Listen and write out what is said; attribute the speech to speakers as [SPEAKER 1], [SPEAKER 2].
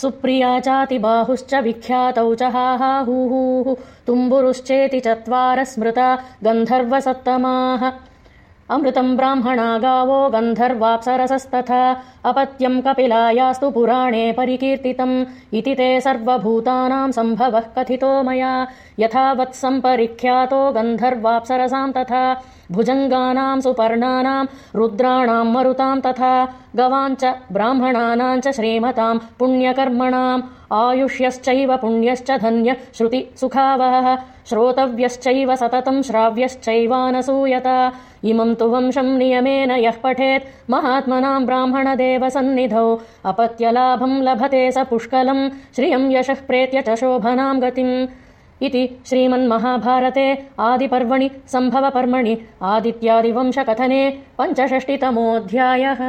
[SPEAKER 1] सुप्रिया चातिबाहुश्च विख्यातौ च हाहाहूः तुम्बुरुश्चेति चत्वार स्मृता गन्धर्वसत्तमाः अमृतम् ब्राह्मणा गावो गन्धर्वाप्सरसस्तथा अपत्यम् कपिलायास्तु पुराणे परिकीर्तितम् इति ते सर्वभूतानाम् सम्भवः कथितो मया। यथावत्सम्परिख्यातो गन्धर्वाप्सरसाम् तथा भुजङ्गानाम् सुपर्णानाम् रुद्राणाम् मरुताम् तथा गवाञ्च ब्राह्मणानाम् च श्रीमताम् पुण्यकर्मणाम् आयुष्यश्चैव पुण्यश्च धन्य श्रुति सुखावहः श्रोतव्यश्चैव सततम् श्राव्यश्चैवानसूयत। इमम् तु वंशम् नियमेन यः पठेत् महात्मनाम् ब्राह्मणदेव सन्निधौ। अपत्यलाभम् लभते स पुष्कलम् श्रियम् यशः प्रेत्य च शोभनाम् गतिम्। इति श्रीमन्महाभारते आदिपर्वणि सम्भवपर्मणि आदित्यादिवंशकथने पञ्चषष्टितमोऽध्यायः